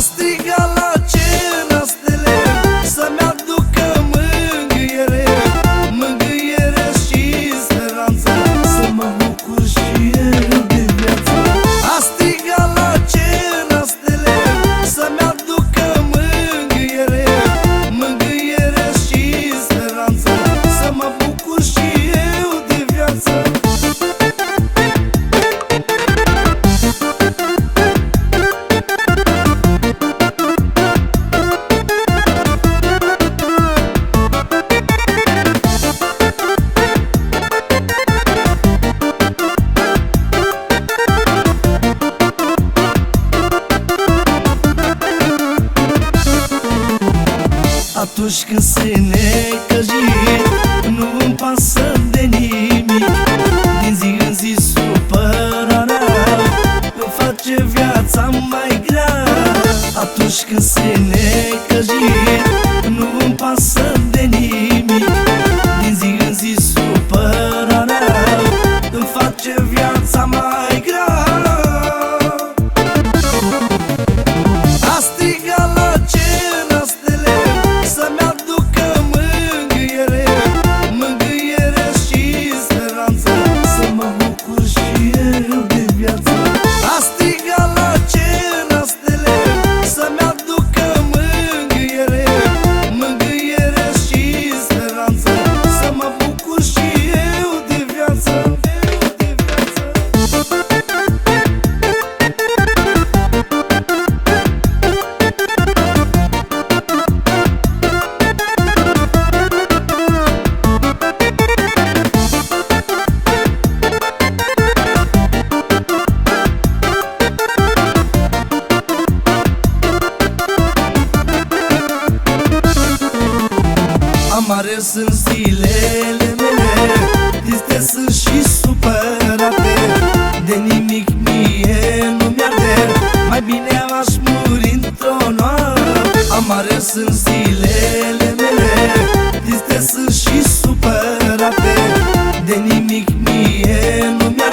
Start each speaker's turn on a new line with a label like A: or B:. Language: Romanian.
A: castiga. atunci când se necăji Nu îmi pasă de nimic. Din zi în zi supărarea Îmi face viața mai grea. Atunci când se necăji Nu îmi pasă de nimic. sunt zilele mele Triste sunt și supărate. De nimic mie nu mi-arde Mai bine aș muri într-o noapte. Amare sunt zilele mele Triste sunt și supărate. De nimic mie nu mi-arde.